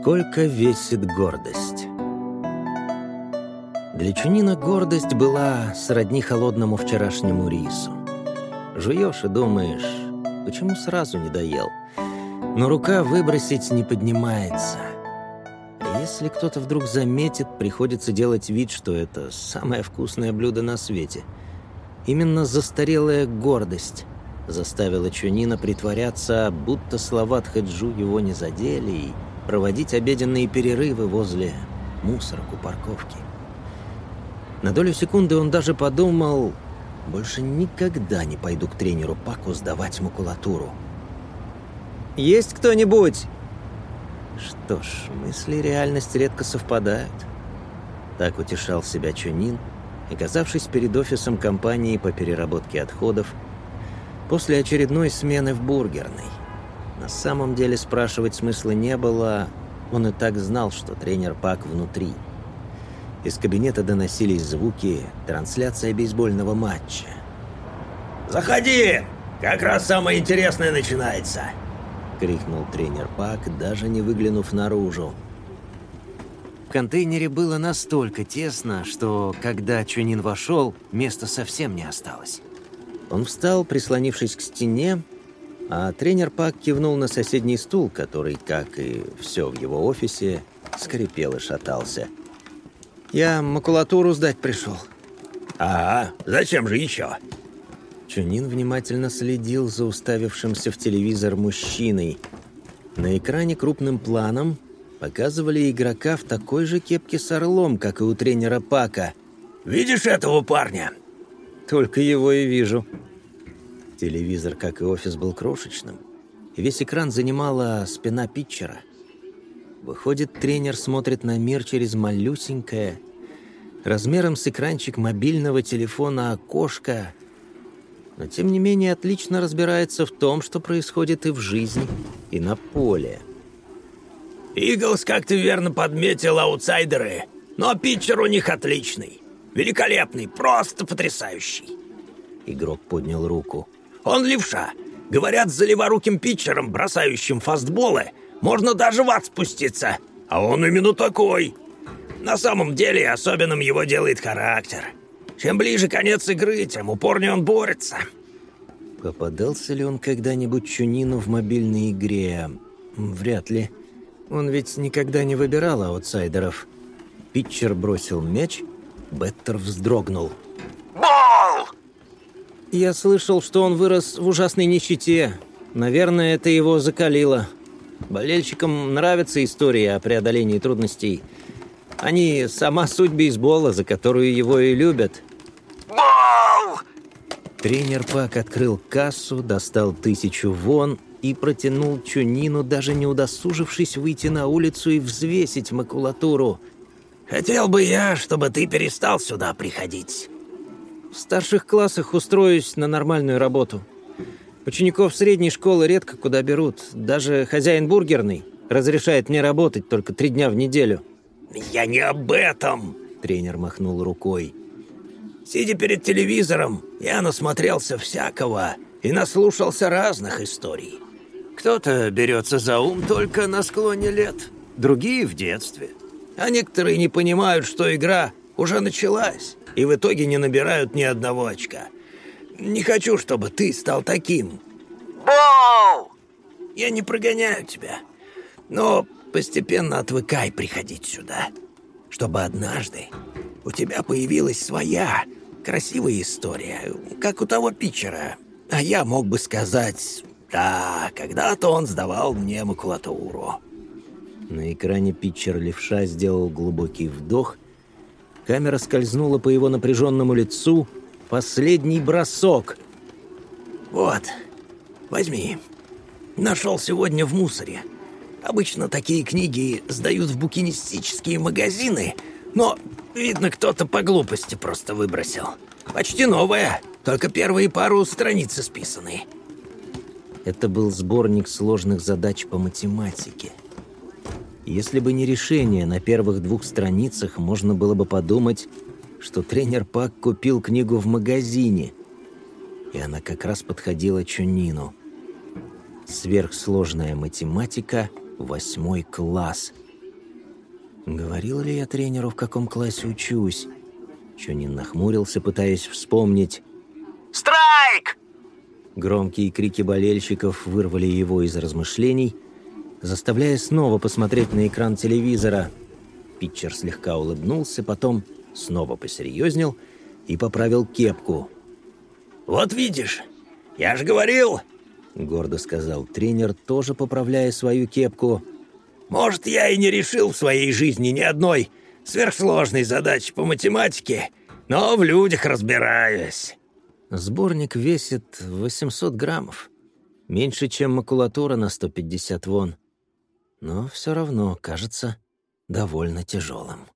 Сколько весит гордость? Для Чунина гордость была сродни холодному вчерашнему рису. Жуешь и думаешь, почему сразу не доел? Но рука выбросить не поднимается. А если кто-то вдруг заметит, приходится делать вид, что это самое вкусное блюдо на свете. Именно застарелая гордость заставила Чунина притворяться, будто слова Тхэджу его не задели, и проводить обеденные перерывы возле мусорок у парковки. На долю секунды он даже подумал, больше никогда не пойду к тренеру Паку сдавать макулатуру. «Есть кто-нибудь?» Что ж, мысли и реальность редко совпадают. Так утешал себя Чунин, оказавшись перед офисом компании по переработке отходов, после очередной смены в бургерной. На самом деле спрашивать смысла не было, он и так знал, что тренер Пак внутри. Из кабинета доносились звуки трансляция бейсбольного матча. «Заходи! Как раз самое интересное начинается!» — крикнул тренер Пак, даже не выглянув наружу. В контейнере было настолько тесно, что, когда Чунин вошел, места совсем не осталось. Он встал, прислонившись к стене, а тренер Пак кивнул на соседний стул, который, как и все в его офисе, скрипел и шатался. «Я макулатуру сдать пришел». «А, зачем же еще?» Чунин внимательно следил за уставившимся в телевизор мужчиной. На экране крупным планом показывали игрока в такой же кепке с орлом, как и у тренера Пака. «Видишь этого парня?» «Только его и вижу», Телевизор, как и офис, был крошечным. Весь экран занимала спина питчера. Выходит, тренер смотрит на мир через малюсенькое, размером с экранчик мобильного телефона окошко, но тем не менее отлично разбирается в том, что происходит и в жизни, и на поле. «Иглс, как ты верно подметил, аутсайдеры, но питчер у них отличный, великолепный, просто потрясающий». Игрок поднял руку. Он левша. Говорят, с заливоруким питчером, бросающим фастболы, можно даже в ад спуститься. А он именно такой. На самом деле, особенным его делает характер. Чем ближе конец игры, тем упорнее он борется. Попадался ли он когда-нибудь Чунину в мобильной игре? Вряд ли. Он ведь никогда не выбирал аутсайдеров. Питчер бросил мяч, Беттер вздрогнул. Я слышал, что он вырос в ужасной нищете. Наверное, это его закалило. Болельщикам нравятся истории о преодолении трудностей. Они сама суть бейсбола, за которую его и любят. Бол! Тренер Пак открыл кассу, достал тысячу вон и протянул Чунину, даже не удосужившись выйти на улицу и взвесить макулатуру. Хотел бы я, чтобы ты перестал сюда приходить. В старших классах устроюсь на нормальную работу. Учеников средней школы редко куда берут. Даже хозяин бургерный разрешает мне работать только три дня в неделю. «Я не об этом!» — тренер махнул рукой. «Сидя перед телевизором, я насмотрелся всякого и наслушался разных историй. Кто-то берется за ум только на склоне лет, другие — в детстве. А некоторые не понимают, что игра уже началась, и в итоге не набирают ни одного очка. Не хочу, чтобы ты стал таким. Боу! Я не прогоняю тебя, но постепенно отвыкай приходить сюда, чтобы однажды у тебя появилась своя красивая история, как у того питчера. А я мог бы сказать, да, когда-то он сдавал мне макулатуру. На экране питчер левша сделал глубокий вдох – Камера скользнула по его напряженному лицу. Последний бросок. «Вот, возьми. Нашел сегодня в мусоре. Обычно такие книги сдают в букинистические магазины, но, видно, кто-то по глупости просто выбросил. Почти новая, только первые пару страниц исписаны». Это был сборник сложных задач по математике. Если бы не решение на первых двух страницах, можно было бы подумать, что тренер Пак купил книгу в магазине. И она как раз подходила Чунину. Сверхсложная математика, восьмой класс. Говорил ли я тренеру, в каком классе учусь? Чонин нахмурился, пытаясь вспомнить. «Страйк!» Громкие крики болельщиков вырвали его из размышлений, заставляя снова посмотреть на экран телевизора. Питчер слегка улыбнулся, потом снова посерьезнел и поправил кепку. «Вот видишь, я же говорил!» — гордо сказал тренер, тоже поправляя свою кепку. «Может, я и не решил в своей жизни ни одной сверхсложной задачи по математике, но в людях разбираюсь». Сборник весит 800 граммов. Меньше, чем макулатура на 150 вон. Но все равно кажется довольно тяжелым.